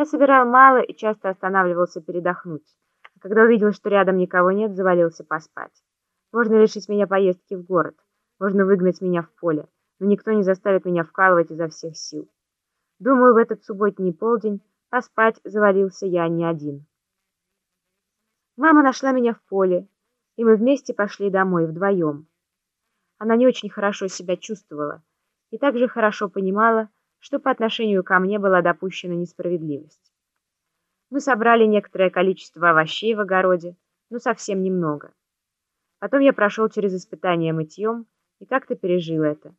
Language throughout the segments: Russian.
Я собирал мало и часто останавливался передохнуть. А когда увидел, что рядом никого нет, завалился поспать. Можно лишить меня поездки в город, можно выгнать меня в поле, но никто не заставит меня вкалывать изо всех сил. Думаю, в этот субботний полдень поспать завалился я не один. Мама нашла меня в поле, и мы вместе пошли домой вдвоем. Она не очень хорошо себя чувствовала и также хорошо понимала, что по отношению ко мне была допущена несправедливость. Мы собрали некоторое количество овощей в огороде, но совсем немного. Потом я прошел через испытание мытьем и как-то пережил это.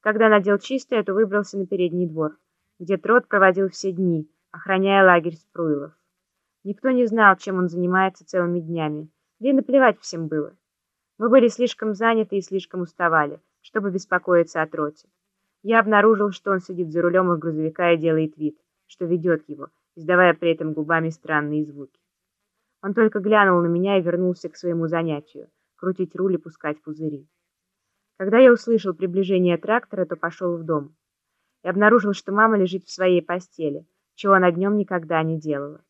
Когда надел чистое, то выбрался на передний двор, где Трот проводил все дни, охраняя лагерь Спруилов. Никто не знал, чем он занимается целыми днями, да и наплевать всем было. Мы были слишком заняты и слишком уставали, чтобы беспокоиться о Троте. Я обнаружил, что он сидит за рулем их грузовика и делает вид, что ведет его, издавая при этом губами странные звуки. Он только глянул на меня и вернулся к своему занятию — крутить руль и пускать пузыри. Когда я услышал приближение трактора, то пошел в дом и обнаружил, что мама лежит в своей постели, чего она днем никогда не делала.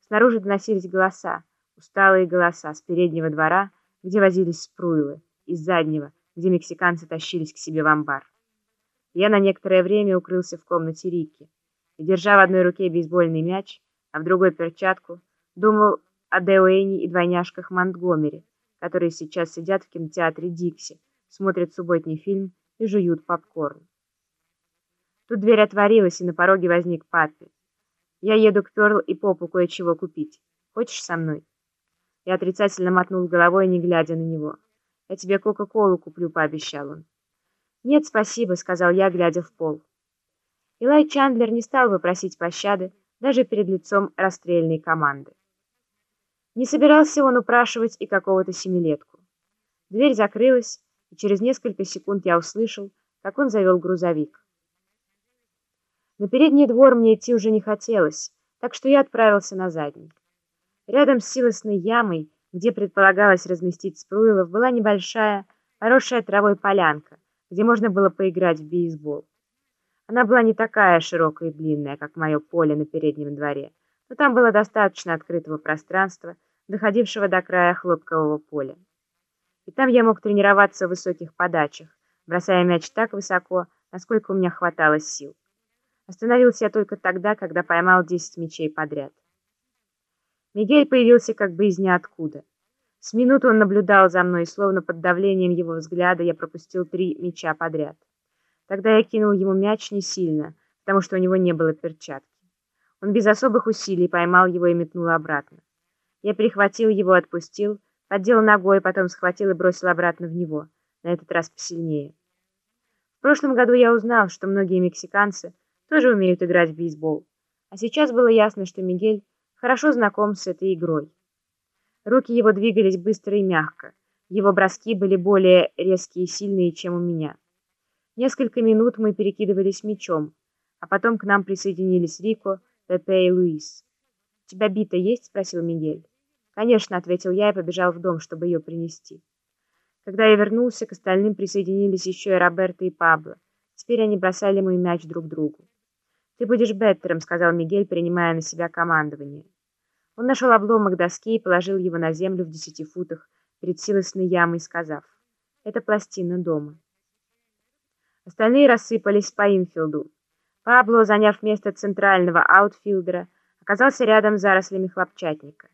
Снаружи доносились голоса, усталые голоса с переднего двора, где возились спруилы, из заднего, где мексиканцы тащились к себе в амбар. Я на некоторое время укрылся в комнате Рики и, держа в одной руке бейсбольный мяч, а в другой перчатку, думал о Деуэйне и двойняшках Монтгомери, которые сейчас сидят в кинотеатре Дикси, смотрят субботний фильм и жуют попкорн. Тут дверь отворилась, и на пороге возник папе. «Я еду к Перл и Попу кое-чего купить. Хочешь со мной?» Я отрицательно мотнул головой, не глядя на него. «Я тебе Кока-Колу куплю», — пообещал он. «Нет, спасибо», — сказал я, глядя в пол. Илай Чандлер не стал бы просить пощады даже перед лицом расстрельной команды. Не собирался он упрашивать и какого-то семилетку. Дверь закрылась, и через несколько секунд я услышал, как он завел грузовик. На передний двор мне идти уже не хотелось, так что я отправился на задний. Рядом с силосной ямой, где предполагалось разместить спруилов, была небольшая, поросшая травой полянка, где можно было поиграть в бейсбол. Она была не такая широкая и длинная, как мое поле на переднем дворе, но там было достаточно открытого пространства, доходившего до края хлопкового поля. И там я мог тренироваться в высоких подачах, бросая мяч так высоко, насколько у меня хватало сил. Остановился я только тогда, когда поймал 10 мячей подряд. Мигель появился как бы из ниоткуда. С минуты он наблюдал за мной, словно под давлением его взгляда я пропустил три мяча подряд. Тогда я кинул ему мяч не сильно, потому что у него не было перчатки. Он без особых усилий поймал его и метнул обратно. Я перехватил его, отпустил, поддел ногой, потом схватил и бросил обратно в него, на этот раз посильнее. В прошлом году я узнал, что многие мексиканцы тоже умеют играть в бейсбол, а сейчас было ясно, что Мигель хорошо знаком с этой игрой. Руки его двигались быстро и мягко. Его броски были более резкие и сильные, чем у меня. Несколько минут мы перекидывались мячом, а потом к нам присоединились Рико, Пепе и Луис. «У тебя бита есть?» — спросил Мигель. «Конечно», — ответил я и побежал в дом, чтобы ее принести. Когда я вернулся, к остальным присоединились еще и Роберто и Пабло. Теперь они бросали мой мяч друг другу. «Ты будешь беттером», — сказал Мигель, принимая на себя командование. Он нашел обломок доски и положил его на землю в десяти футах перед силосной ямой, сказав, «Это пластина дома». Остальные рассыпались по инфилду. Пабло, заняв место центрального аутфилдера, оказался рядом с зарослями хлопчатника.